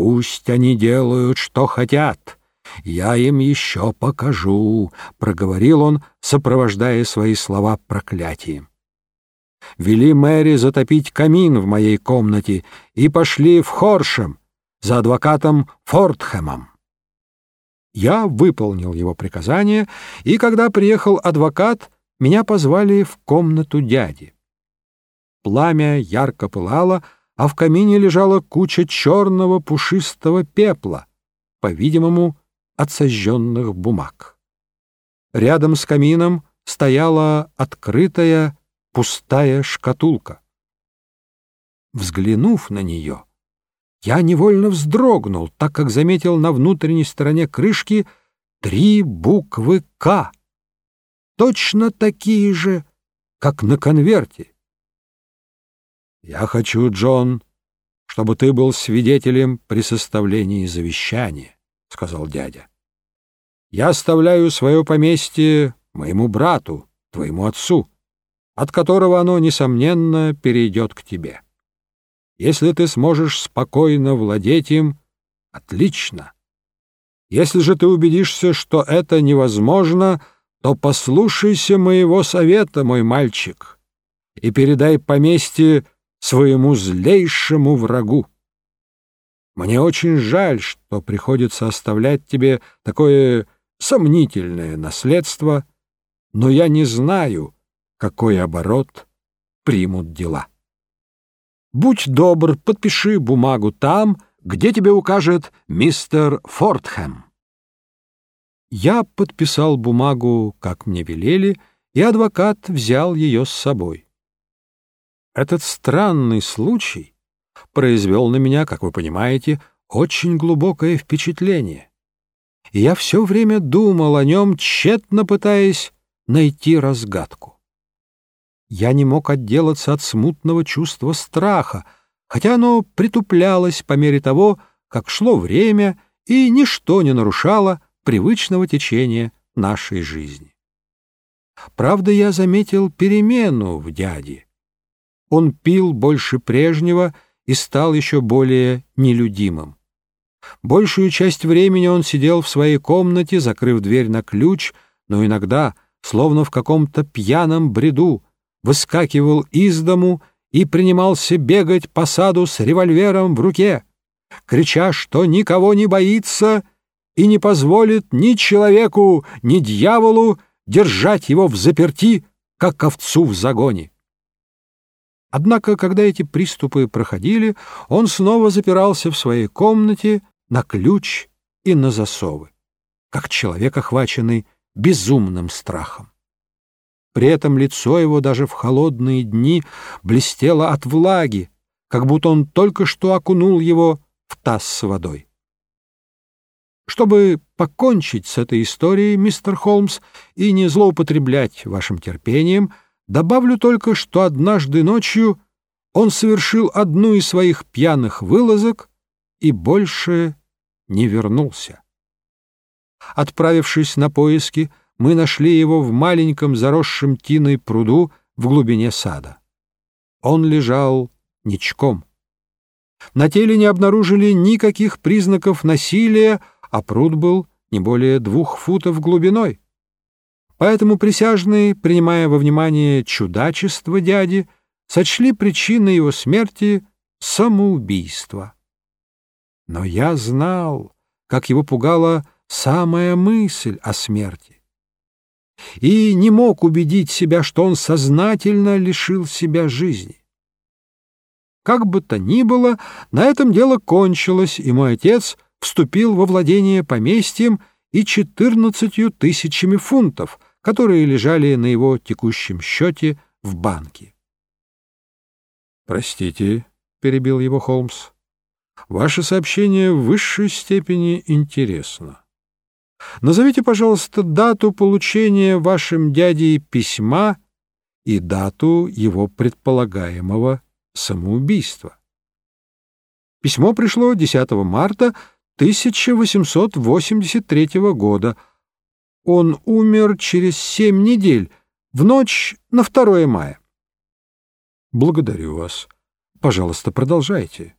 Пусть они делают, что хотят. Я им еще покажу, — проговорил он, сопровождая свои слова проклятием. Вели Мэри затопить камин в моей комнате и пошли в Хоршем за адвокатом Фортхэмом. Я выполнил его приказание, и когда приехал адвокат, меня позвали в комнату дяди. Пламя ярко пылало, а в камине лежала куча черного пушистого пепла, по-видимому, от сожженных бумаг. Рядом с камином стояла открытая пустая шкатулка. Взглянув на нее, я невольно вздрогнул, так как заметил на внутренней стороне крышки три буквы «К», точно такие же, как на конверте. «Я хочу, Джон, чтобы ты был свидетелем при составлении завещания», — сказал дядя. «Я оставляю свое поместье моему брату, твоему отцу, от которого оно, несомненно, перейдет к тебе». Если ты сможешь спокойно владеть им, отлично. Если же ты убедишься, что это невозможно, то послушайся моего совета, мой мальчик, и передай поместье своему злейшему врагу. Мне очень жаль, что приходится оставлять тебе такое сомнительное наследство, но я не знаю, какой оборот примут дела. Будь добр, подпиши бумагу там, где тебе укажет мистер Фортхэм. Я подписал бумагу, как мне велели, и адвокат взял ее с собой. Этот странный случай произвел на меня, как вы понимаете, очень глубокое впечатление. И я все время думал о нем, тщетно пытаясь найти разгадку. Я не мог отделаться от смутного чувства страха, хотя оно притуплялось по мере того, как шло время, и ничто не нарушало привычного течения нашей жизни. Правда, я заметил перемену в дяде. Он пил больше прежнего и стал еще более нелюдимым. Большую часть времени он сидел в своей комнате, закрыв дверь на ключ, но иногда, словно в каком-то пьяном бреду, выскакивал из дому и принимался бегать по саду с револьвером в руке, крича, что никого не боится и не позволит ни человеку, ни дьяволу держать его в заперти, как овцу в загоне. Однако, когда эти приступы проходили, он снова запирался в своей комнате на ключ и на засовы, как человек, охваченный безумным страхом. При этом лицо его даже в холодные дни блестело от влаги, как будто он только что окунул его в таз с водой. Чтобы покончить с этой историей, мистер Холмс, и не злоупотреблять вашим терпением, добавлю только, что однажды ночью он совершил одну из своих пьяных вылазок и больше не вернулся. Отправившись на поиски, мы нашли его в маленьком заросшем тиной пруду в глубине сада. Он лежал ничком. На теле не обнаружили никаких признаков насилия, а пруд был не более двух футов глубиной. Поэтому присяжные, принимая во внимание чудачество дяди, сочли причиной его смерти самоубийство. Но я знал, как его пугала самая мысль о смерти и не мог убедить себя, что он сознательно лишил себя жизни. Как бы то ни было, на этом дело кончилось, и мой отец вступил во владение поместьем и четырнадцатью тысячами фунтов, которые лежали на его текущем счете в банке. «Простите», — перебил его Холмс, — «ваше сообщение в высшей степени интересно». Назовите, пожалуйста, дату получения вашим дядей письма и дату его предполагаемого самоубийства. Письмо пришло 10 марта 1883 года. Он умер через семь недель, в ночь на 2 мая. Благодарю вас. Пожалуйста, продолжайте.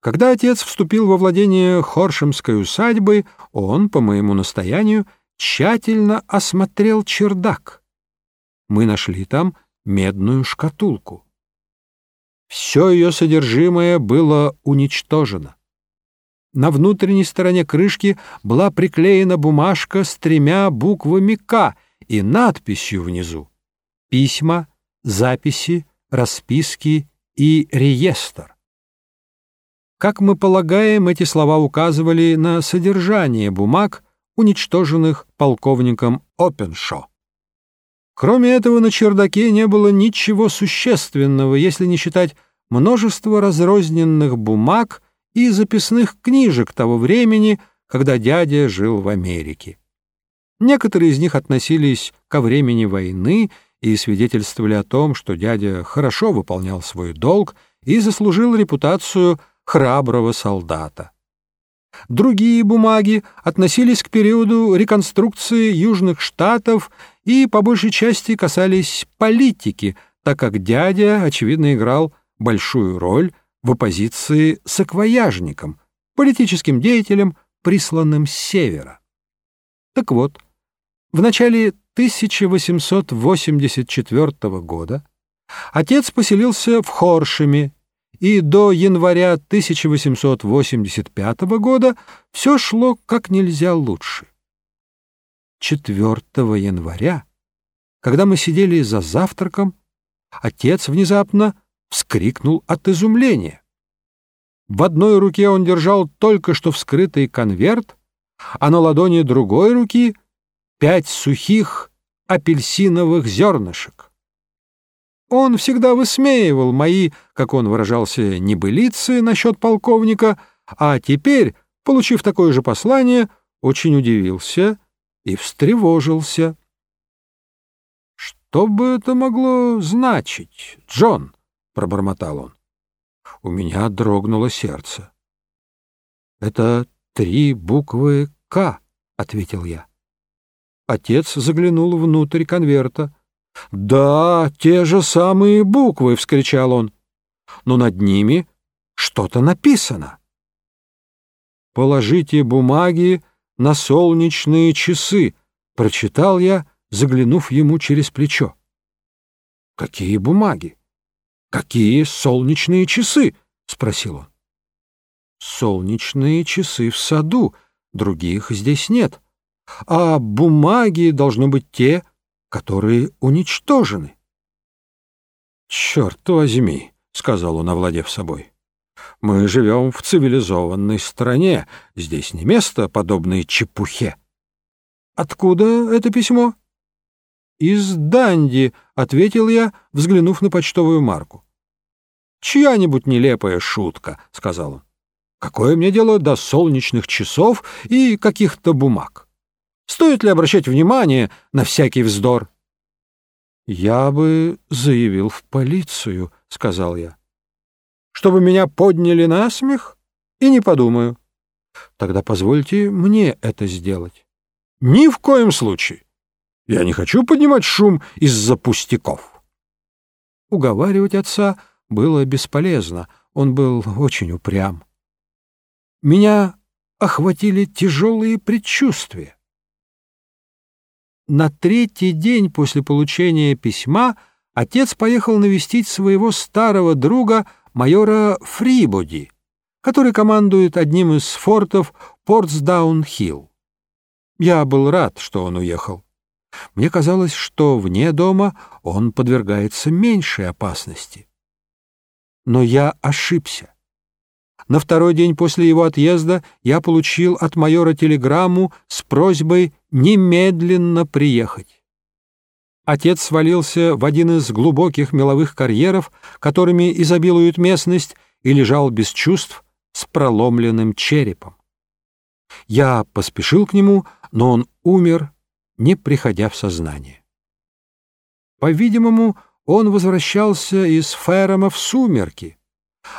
Когда отец вступил во владение Хоршемской усадьбы, он, по моему настоянию, тщательно осмотрел чердак. Мы нашли там медную шкатулку. Все ее содержимое было уничтожено. На внутренней стороне крышки была приклеена бумажка с тремя буквами «К» и надписью внизу «Письма, записи, расписки и реестр». Как мы полагаем, эти слова указывали на содержание бумаг, уничтоженных полковником Опеншо. Кроме этого, на чердаке не было ничего существенного, если не считать множество разрозненных бумаг и записных книжек того времени, когда дядя жил в Америке. Некоторые из них относились ко времени войны и свидетельствовали о том, что дядя хорошо выполнял свой долг и заслужил репутацию храброго солдата. Другие бумаги относились к периоду реконструкции Южных Штатов и по большей части касались политики, так как дядя, очевидно, играл большую роль в оппозиции с акваяжником, политическим деятелем, присланным с севера. Так вот, в начале 1884 года отец поселился в Хоршеме, и до января 1885 года все шло как нельзя лучше. 4 января, когда мы сидели за завтраком, отец внезапно вскрикнул от изумления. В одной руке он держал только что вскрытый конверт, а на ладони другой руки пять сухих апельсиновых зернышек. Он всегда высмеивал мои, как он выражался, небылицы насчет полковника, а теперь, получив такое же послание, очень удивился и встревожился. «Что бы это могло значить, Джон?» — пробормотал он. У меня дрогнуло сердце. «Это три буквы «К», — ответил я. Отец заглянул внутрь конверта. «Да, те же самые буквы!» — вскричал он. «Но над ними что-то написано». «Положите бумаги на солнечные часы», — прочитал я, заглянув ему через плечо. «Какие бумаги?» «Какие солнечные часы?» — спросил он. «Солнечные часы в саду, других здесь нет. А бумаги должны быть те, которые уничтожены». «Черт возьми!» — сказал он, овладев собой. «Мы живем в цивилизованной стране, здесь не место подобной чепухе». «Откуда это письмо?» «Из Данди», — ответил я, взглянув на почтовую марку. «Чья-нибудь нелепая шутка», — сказал он. «Какое мне дело до солнечных часов и каких-то бумаг? Стоит ли обращать внимание на всякий вздор?» «Я бы заявил в полицию», — сказал я. «Чтобы меня подняли на смех? И не подумаю. Тогда позвольте мне это сделать». «Ни в коем случае. Я не хочу поднимать шум из-за пустяков. Уговаривать отца было бесполезно, он был очень упрям. Меня охватили тяжелые предчувствия. На третий день после получения письма отец поехал навестить своего старого друга майора Фрибоди, который командует одним из фортов Портсдаун-Хилл. Я был рад, что он уехал. Мне казалось, что вне дома он подвергается меньшей опасности. Но я ошибся. На второй день после его отъезда я получил от майора телеграмму с просьбой немедленно приехать. Отец свалился в один из глубоких меловых карьеров, которыми изобилует местность, и лежал без чувств с проломленным черепом. Я поспешил к нему, но он умер не приходя в сознание. По-видимому, он возвращался из Феррома в сумерки,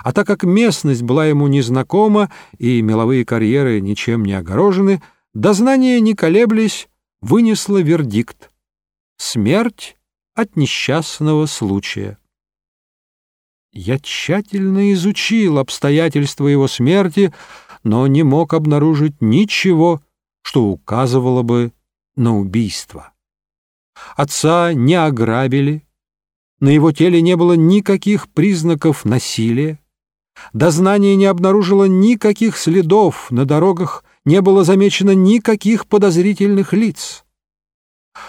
а так как местность была ему незнакома и меловые карьеры ничем не огорожены, дознание, не колеблясь, вынесло вердикт — смерть от несчастного случая. Я тщательно изучил обстоятельства его смерти, но не мог обнаружить ничего, что указывало бы на убийство. Отца не ограбили, на его теле не было никаких признаков насилия, дознание не обнаружило никаких следов, на дорогах не было замечено никаких подозрительных лиц.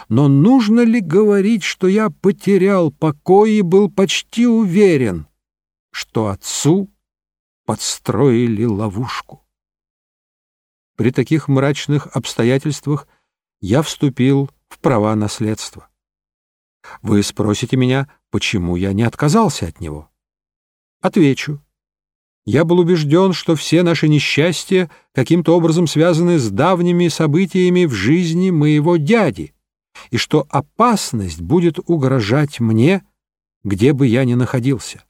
Но нужно ли говорить, что я потерял покой и был почти уверен, что отцу подстроили ловушку? При таких мрачных обстоятельствах я вступил в права наследства. Вы спросите меня, почему я не отказался от него? Отвечу. Я был убежден, что все наши несчастья каким-то образом связаны с давними событиями в жизни моего дяди, и что опасность будет угрожать мне, где бы я ни находился.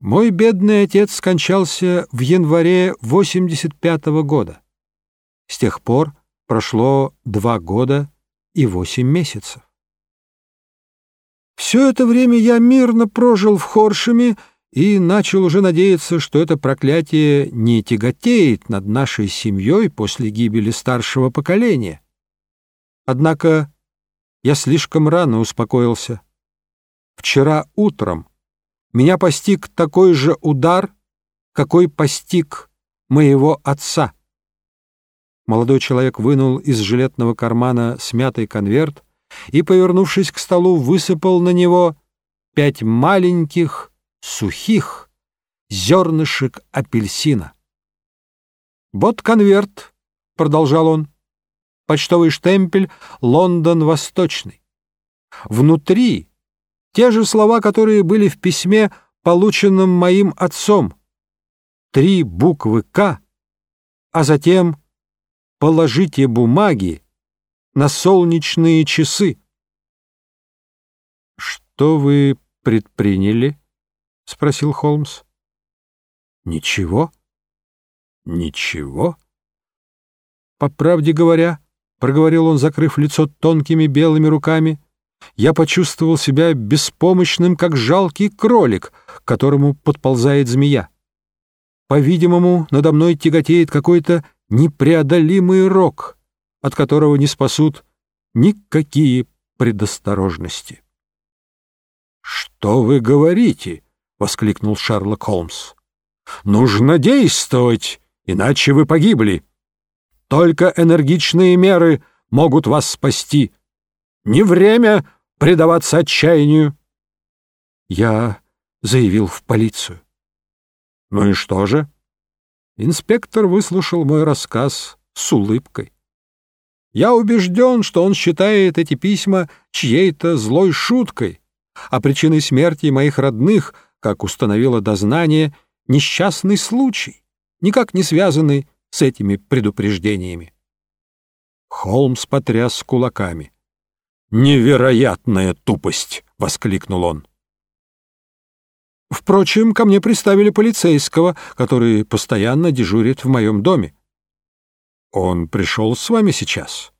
Мой бедный отец скончался в январе 85 -го года. С тех пор прошло два года и восемь месяцев. Все это время я мирно прожил в Хоршеме и начал уже надеяться, что это проклятие не тяготеет над нашей семьей после гибели старшего поколения. Однако я слишком рано успокоился. Вчера утром меня постиг такой же удар, какой постиг моего отца. Молодой человек вынул из жилетного кармана смятый конверт и, повернувшись к столу, высыпал на него пять маленьких, сухих зернышек апельсина. «Вот конверт», — продолжал он, — «почтовый штемпель «Лондон Восточный». Внутри те же слова, которые были в письме, полученном моим отцом. Три буквы «К», а затем «Положите бумаги на солнечные часы». «Что вы предприняли?» — спросил Холмс. «Ничего? Ничего?» «По правде говоря», — проговорил он, закрыв лицо тонкими белыми руками, «я почувствовал себя беспомощным, как жалкий кролик, к которому подползает змея. По-видимому, надо мной тяготеет какой-то непреодолимый рок, от которого не спасут никакие предосторожности». «Что вы говорите?» воскликнул Шерлок Холмс. «Нужно действовать, иначе вы погибли. Только энергичные меры могут вас спасти. Не время предаваться отчаянию». Я заявил в полицию. «Ну и что же?» Инспектор выслушал мой рассказ с улыбкой. Я убежден, что он считает эти письма чьей-то злой шуткой, а причиной смерти моих родных — как установило дознание, несчастный случай, никак не связанный с этими предупреждениями. Холмс потряс кулаками. «Невероятная тупость!» — воскликнул он. Впрочем, ко мне приставили полицейского, который постоянно дежурит в моем доме. Он пришел с вами сейчас?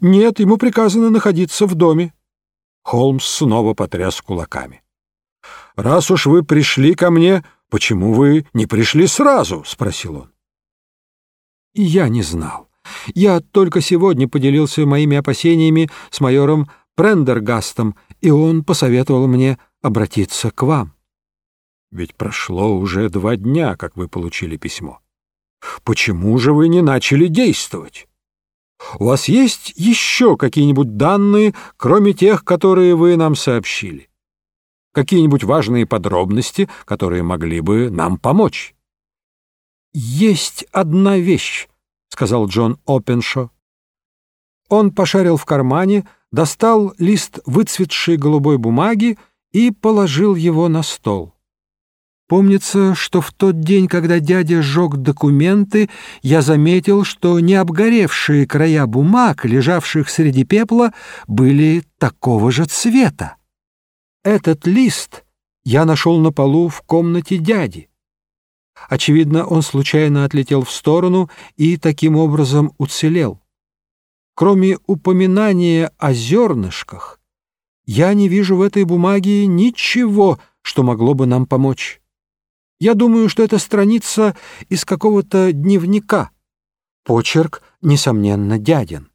Нет, ему приказано находиться в доме. Холмс снова потряс кулаками раз уж вы пришли ко мне, почему вы не пришли сразу?» — спросил он. я не знал. Я только сегодня поделился моими опасениями с майором Прендергастом, и он посоветовал мне обратиться к вам. Ведь прошло уже два дня, как вы получили письмо. Почему же вы не начали действовать? У вас есть еще какие-нибудь данные, кроме тех, которые вы нам сообщили? какие-нибудь важные подробности, которые могли бы нам помочь. «Есть одна вещь», — сказал Джон Опеншо. Он пошарил в кармане, достал лист выцветшей голубой бумаги и положил его на стол. Помнится, что в тот день, когда дядя сжег документы, я заметил, что необгоревшие края бумаг, лежавших среди пепла, были такого же цвета. Этот лист я нашел на полу в комнате дяди. Очевидно, он случайно отлетел в сторону и таким образом уцелел. Кроме упоминания о зернышках, я не вижу в этой бумаге ничего, что могло бы нам помочь. Я думаю, что это страница из какого-то дневника. Почерк, несомненно, дядин.